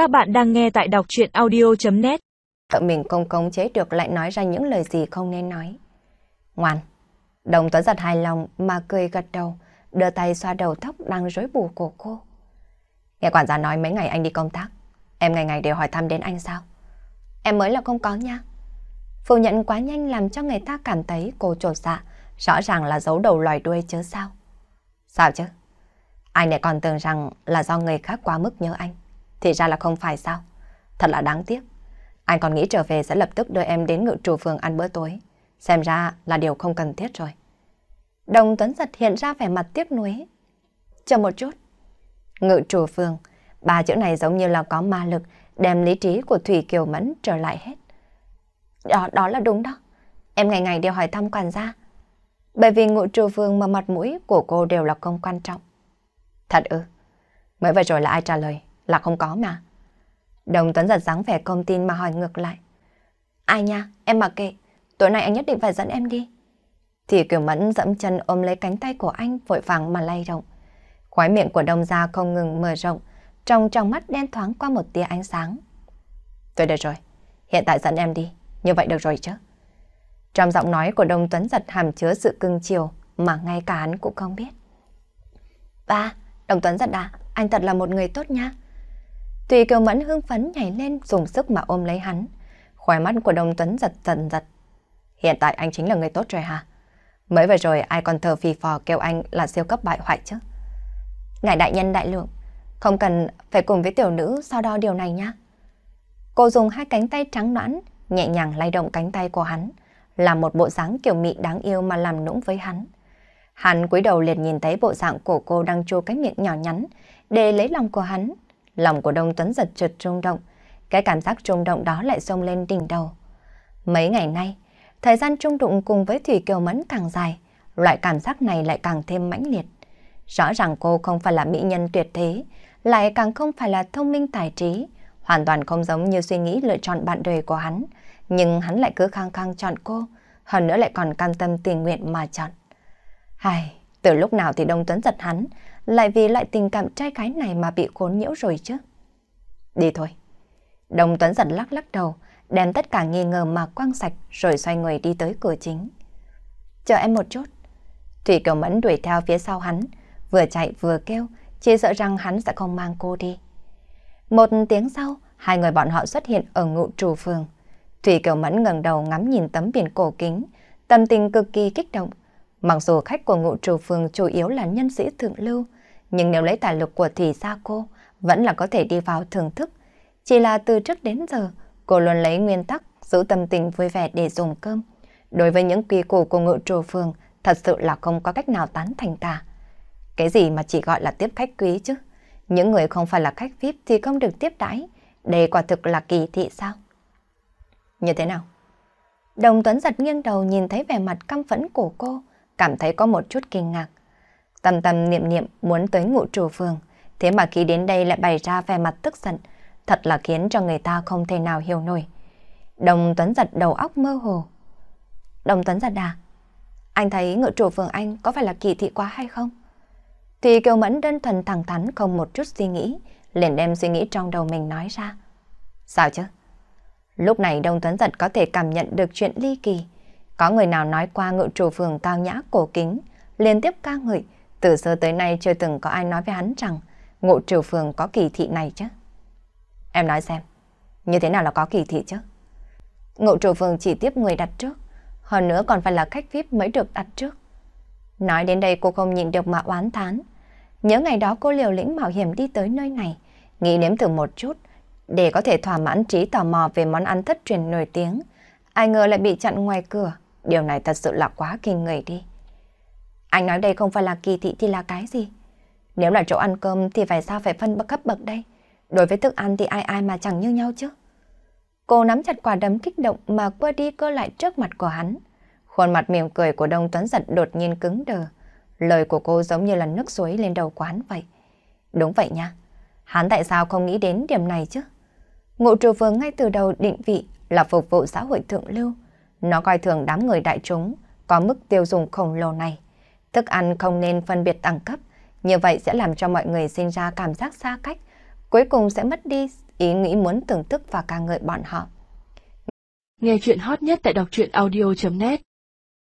Các bạn đang nghe tại đọc chuyện audio.net Tự mình không công chế được lại nói ra những lời gì không nên nói. Ngoan. Đồng Tuấn giật hài lòng mà cười gật đầu, đưa tay xoa đầu tóc đang rối bù của cô. Nghe quản gia nói mấy ngày anh đi công tác, em ngày ngày đều hỏi thăm đến anh sao? Em mới là không có nha. Phủ nhận quá nhanh làm cho người ta cảm thấy cô trột dạ, rõ ràng là giấu đầu loài đuôi chứ sao? Sao chứ? Anh lại còn tưởng rằng là do người khác quá mức nhớ anh. Thì ra là không phải sao? Thật là đáng tiếc. Anh còn nghĩ trở về sẽ lập tức đưa em đến ngự trù phường ăn bữa tối. Xem ra là điều không cần thiết rồi. Đồng Tuấn giật hiện ra vẻ mặt tiếc nuối. Chờ một chút. Ngự trù phường, ba chữ này giống như là có ma lực đem lý trí của Thủy Kiều Mẫn trở lại hết. Đó, đó là đúng đó. Em ngày ngày đều hỏi thăm quản gia. Bởi vì ngụ trù phường mà mặt mũi của cô đều là không quan trọng. Thật ư? Mới vừa rồi là ai trả lời? Là không có mà. Đồng Tuấn giật dáng vẻ công tin mà hỏi ngược lại. Ai nha, em mặc kệ. Tối nay anh nhất định phải dẫn em đi. Thì Kiều Mẫn dẫm chân ôm lấy cánh tay của anh vội vàng mà lay động. Khói miệng của đông gia không ngừng mở rộng, trong trong mắt đen thoáng qua một tia ánh sáng. Tôi được rồi, hiện tại dẫn em đi, như vậy được rồi chứ. Trong giọng nói của Đông Tuấn giật hàm chứa sự cưng chiều mà ngay cả hắn cũng không biết. Ba, Đồng Tuấn giật à, anh thật là một người tốt nha. Tùy kiều mẫn hưng phấn nhảy lên dùng sức mà ôm lấy hắn. Khóe mắt của Đông Tuấn giật giật giật. Hiện tại anh chính là người tốt rồi hả? Mới vừa rồi ai còn thờ phì phò kêu anh là siêu cấp bại hoại chứ? Ngài đại nhân đại lượng, không cần phải cùng với tiểu nữ so đo điều này nhá. Cô dùng hai cánh tay trắng nõn, nhẹ nhàng lay động cánh tay của hắn, làm một bộ dáng kiểu mị đáng yêu mà làm nũng với hắn. Hắn cúi đầu liền nhìn thấy bộ dạng của cô đang chua cái miệng nhỏ nhắn để lấy lòng của hắn. Lòng của Đông Tuấn giật trượt rung động, cái cảm giác rung động đó lại xông lên đỉnh đầu. Mấy ngày nay, thời gian trung đụng cùng với Thủy Kiều Mẫn càng dài, loại cảm giác này lại càng thêm mãnh liệt. Rõ ràng cô không phải là mỹ nhân tuyệt thế, lại càng không phải là thông minh tài trí, hoàn toàn không giống như suy nghĩ lựa chọn bạn đời của hắn, nhưng hắn lại cứ khăng khăng chọn cô, hơn nữa lại còn cam tâm tình nguyện mà chọn. Hay, từ lúc nào thì Đông Tuấn giật hắn, lại vì lại tình cảm trai gái này mà bị khốn nhiễu rồi chứ. Đi thôi. Đông Tuấn giật lắc lắc đầu, đem tất cả nghi ngờ mà quăng sạch rồi xoay người đi tới cửa chính. Chờ em một chút. Thủy Kiều Mẫn đuổi theo phía sau hắn, vừa chạy vừa kêu, chỉ sợ rằng hắn sẽ không mang cô đi. Một tiếng sau, hai người bọn họ xuất hiện ở ngụ trù phường. Thủy Kiều Mẫn ngẩng đầu ngắm nhìn tấm biển cổ kính, tâm tình cực kỳ kích động. Mặc dù khách của ngụ trù phường chủ yếu là nhân sĩ thượng lưu, nhưng nếu lấy tài lực của thị gia cô, vẫn là có thể đi vào thưởng thức. Chỉ là từ trước đến giờ, cô luôn lấy nguyên tắc giữ tâm tình vui vẻ để dùng cơm. Đối với những quy củ của ngự trù phường, thật sự là không có cách nào tán thành cả. Cái gì mà chỉ gọi là tiếp khách quý chứ? Những người không phải là khách VIP thì không được tiếp đãi. Đây quả thực là kỳ thị sao? Như thế nào? Đồng Tuấn giật nghiêng đầu nhìn thấy vẻ mặt căm phẫn của cô, cảm thấy có một chút kinh ngạc. Tâm tâm niệm niệm muốn tới ngụ trù phường, thế mà khi đến đây lại bày ra vẻ mặt tức giận, thật là khiến cho người ta không thể nào hiểu nổi. Đồng Tuấn giật đầu óc mơ hồ. Đồng Tuấn giật à? Anh thấy ngự chủ phường anh có phải là kỳ thị quá hay không? Thì Kiều Mẫn đơn thuần thẳng thắn không một chút suy nghĩ, liền đem suy nghĩ trong đầu mình nói ra. Sao chứ? Lúc này Đông Tuấn Giật có thể cảm nhận được chuyện ly kỳ. Có người nào nói qua ngự chủ phường cao nhã cổ kính, liên tiếp ca ngợi, từ xưa tới nay chưa từng có ai nói với hắn rằng ngụ triều phường có kỳ thị này chứ. Em nói xem, như thế nào là có kỳ thị chứ? Ngụ triều phường chỉ tiếp người đặt trước, hơn nữa còn phải là khách VIP mới được đặt trước. Nói đến đây cô không nhịn được mà oán thán. Nhớ ngày đó cô liều lĩnh mạo hiểm đi tới nơi này, nghĩ nếm thử một chút, để có thể thỏa mãn trí tò mò về món ăn thất truyền nổi tiếng. Ai ngờ lại bị chặn ngoài cửa, điều này thật sự là quá kinh người đi. Anh nói đây không phải là kỳ thị thì là cái gì? Nếu là chỗ ăn cơm thì phải sao phải phân bậc cấp bậc đây? Đối với thức ăn thì ai ai mà chẳng như nhau chứ? Cô nắm chặt quả đấm kích động mà quơ đi cơ lại trước mặt của hắn. Khuôn mặt mỉm cười của Đông Tuấn giật đột nhiên cứng đờ. Lời của cô giống như là nước suối lên đầu quán vậy. Đúng vậy nha. Hắn tại sao không nghĩ đến điểm này chứ? Ngụ trù vương ngay từ đầu định vị là phục vụ xã hội thượng lưu. Nó coi thường đám người đại chúng có mức tiêu dùng khổng lồ này. Thức ăn không nên phân biệt đẳng cấp, như vậy sẽ làm cho mọi người sinh ra cảm giác xa cách, cuối cùng sẽ mất đi ý nghĩ muốn thưởng thức và ca ngợi bọn họ. Nghe chuyện hot nhất tại đọc truyện audio.net